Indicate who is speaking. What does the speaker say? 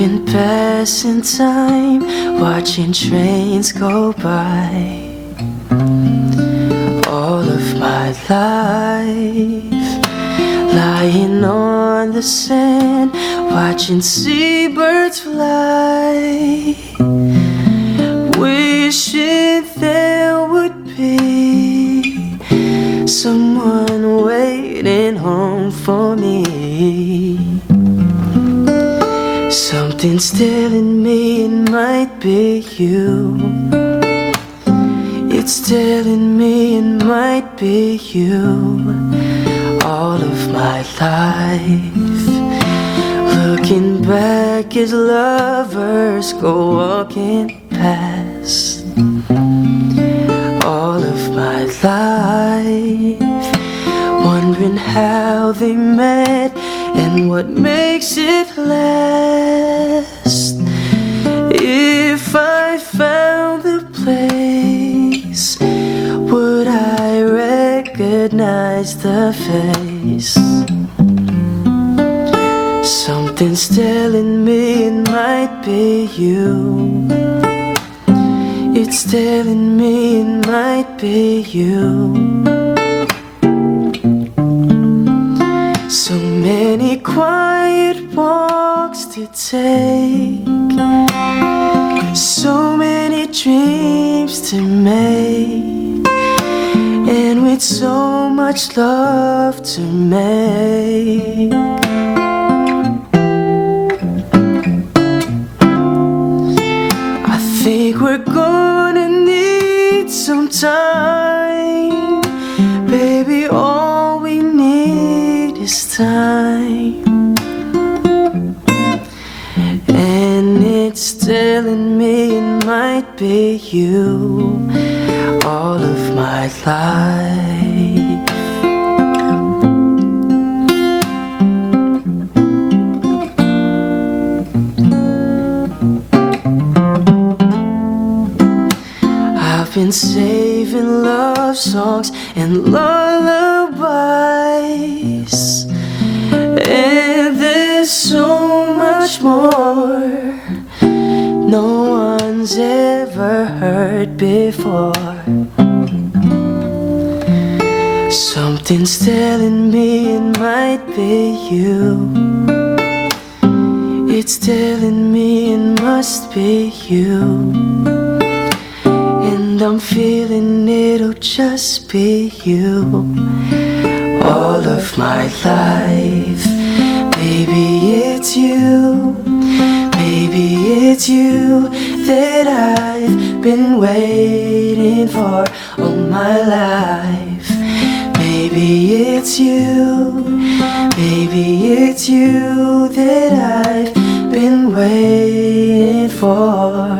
Speaker 1: been passing time, watching trains go by. All of my life, lying on the sand, watching seabirds fly. Wishing there would be someone waiting home for me. Something's telling me it might be you. It's telling me it might be you. All of my life, looking back as lovers go walking past. All of my life, wondering how they met and what makes it last. If I found the place, would I recognize the face? Something's telling me it might be you. It's telling me it might be you. Many quiet walks to take, so many dreams to make, and with so much love to make. I think we're gonna need some time. Time. And it's telling me it might be you all of my life. I've been saving love songs and lullabies. So much more no one's ever heard before. Something's telling me it might be you. It's telling me it must be you. And I'm feeling it'll just be you all of my life. Baby, it's you. Baby, it's you that I've been waiting for all my life. Baby, it's you. Baby, it's you that I've been waiting for.